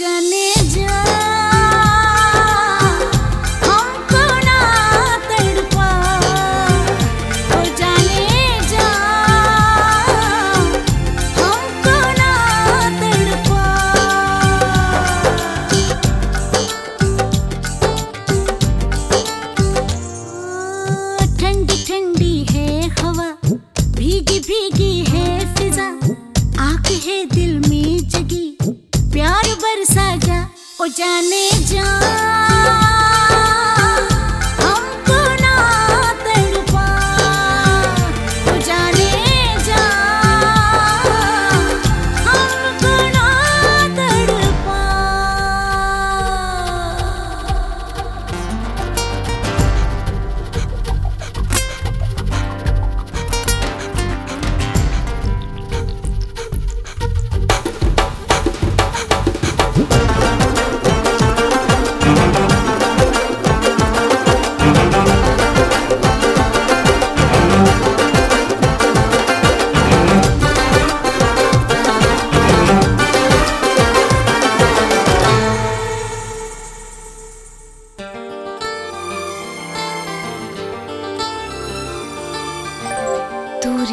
জনে যা ओ जाने जा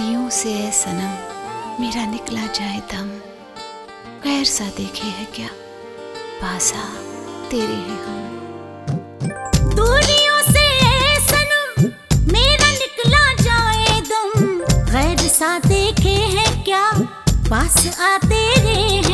कलियों से है सनम, मेरा निकला जाए दम। गैर सा देखे है क्या? पासा, तेरे हैं हम। दूरियों से सनम, मेरा निकला जाए दम। गैर सा देखे है क्या? पास आते हैं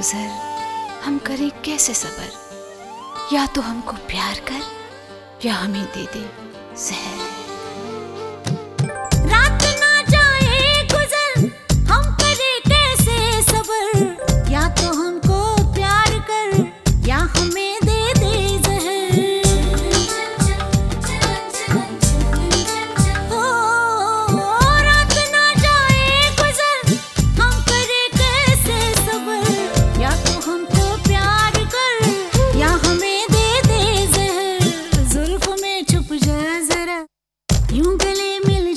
गुजर, हम करें कैसे सबर? या तो हमको प्यार कर, या हमें दे दे जहर Yung mil